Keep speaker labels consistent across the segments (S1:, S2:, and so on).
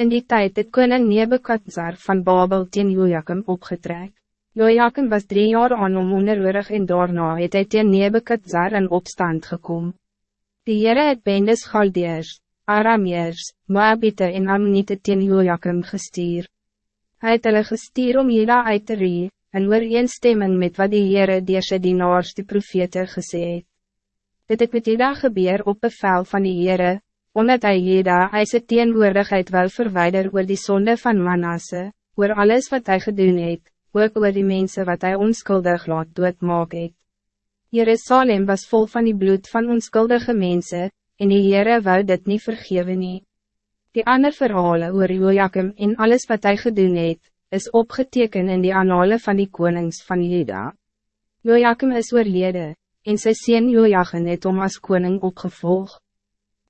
S1: In die tijd het koning Nebukadnezar van Babel teen Jojakim opgetrek. Jojakim was drie jaar aan om onderwurig en daarna het hy teen Nebukadnezar in opstand gekom. Die Heere het bendes Galdeers, Arameers, Moabite en Ammonite teen Jojakim gestuur. Hij het hulle gestuur om Jeda uit te rie, en ooreenstemming met wat die Heere die sy dienaars die profete gesê het. Dit het met Jeda gebeur op bevel van die Heere, omdat hij Jeda sy teenwoordigheid wel verwijder oor die zonde van Manasse, oor alles wat hij gedoen het, ook oor die mensen wat hij onskuldig laat doodmaak het. Jerusalem was vol van die bloed van onskuldige mensen, en die Heere wou dit niet vergeven nie. Die ander verhalen oor Joachim en alles wat hij gedoen het, is opgeteken in die anale van die konings van Juda. Joachim is oorlede, en sy sien Joachim het om as koning opgevolgd.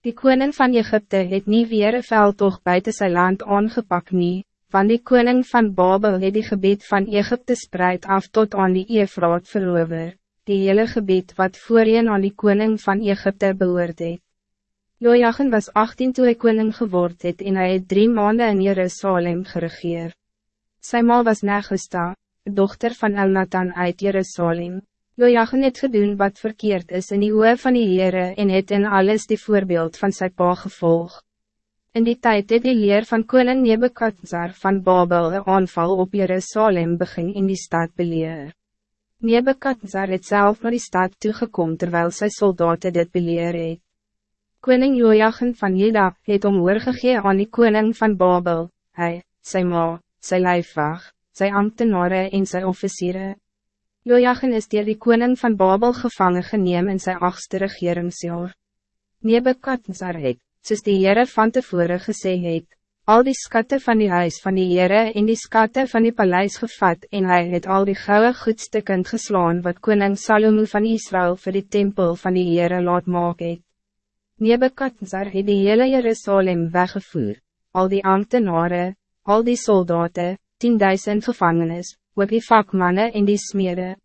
S1: Die koning van Egypte het niet weer een veldtocht buiten zijn land aangepakt nie, van die koning van Babel het die gebied van Egypte spreid af tot aan die Eefraat verover, die hele gebied wat voorheen aan die koning van Egypte behoort het. Jojagen was 18 toen hij koning geword het en hij het drie maanden in Jerusalem geregeer. Sy ma was Negusta, dochter van Elnathan uit Jerusalem. Jojagen het gedoen wat verkeerd is in die oor van die Heere en het in alles die voorbeeld van sy pa gevolg. In die tijd het die leer van koning Nebekadzar van Babel een aanval op Jerusalem begin in die stad beleer. Nebekadzar het zelf naar die stad toegekom terwijl sy soldaten dit beleer het. Koning Jojagen van Jeda het om oorgegee aan die koning van Babel, hij, sy ma, sy lijfwag, sy ambtenaren en sy officieren. Jojagen is dier die koning van Babel gevangen geneem in zijn achtste regeringsjaar. Nebekadnezar het, soos die Heere van tevore gesê het, al die skatten van die huis van die Heere en die skatten van die paleis gevat en hij het al die gouden goedstukken geslaan wat koning Salomo van Israël voor die tempel van die Heere laat maak het. Nebekadnezar het die hele Jerusalem weggevoer, al die ambtenaren, al die soldaten, 10.000 gevangenis, ook die vakmannen en die smede.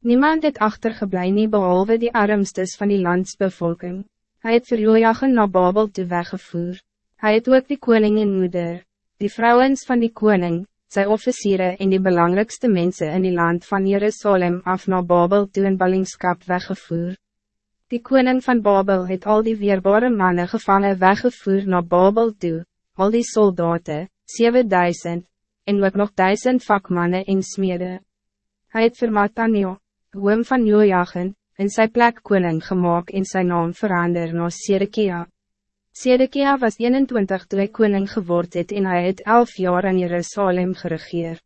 S1: Niemand het achtergeblij nie behalve die armstes van die landsbevolking. Hij het vir Jojagen na Babel toe weggevoer. Hij het ook die koning en moeder, die vrouwens van die koning, sy officieren en die belangrijkste mensen in die land van Jerusalem af na Babel toe in ballingskap weggevoer. Die koning van Babel het al die weerbare mannen gevangen weggevoer na Babel toe, al die soldaten, 7000, en ook nog duizend vakmannen in smede. Hij het vir Matanio, oom van Jojagen, in sy plek koning gemaakt in zijn naam verander na Sedekia. Sedekia was 21 toe hy koning geword het en hy het 11 jaar in Jerusalem geregeer.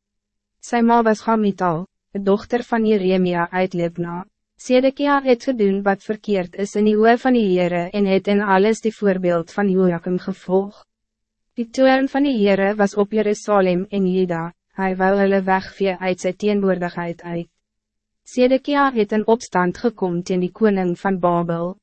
S1: Sy ma was Gamital, de dochter van Jeremia uit Libna. Sedekia het gedoen wat verkeerd is in die oor van die Heere en het in alles die voorbeeld van Joachim gevolgd. Die toern van die Heere was op Jerusalem en Juda, hij wou hulle wegvee uit sy teenwoordigheid uit. Sedekia het in opstand gekomen teen die koning van Babel.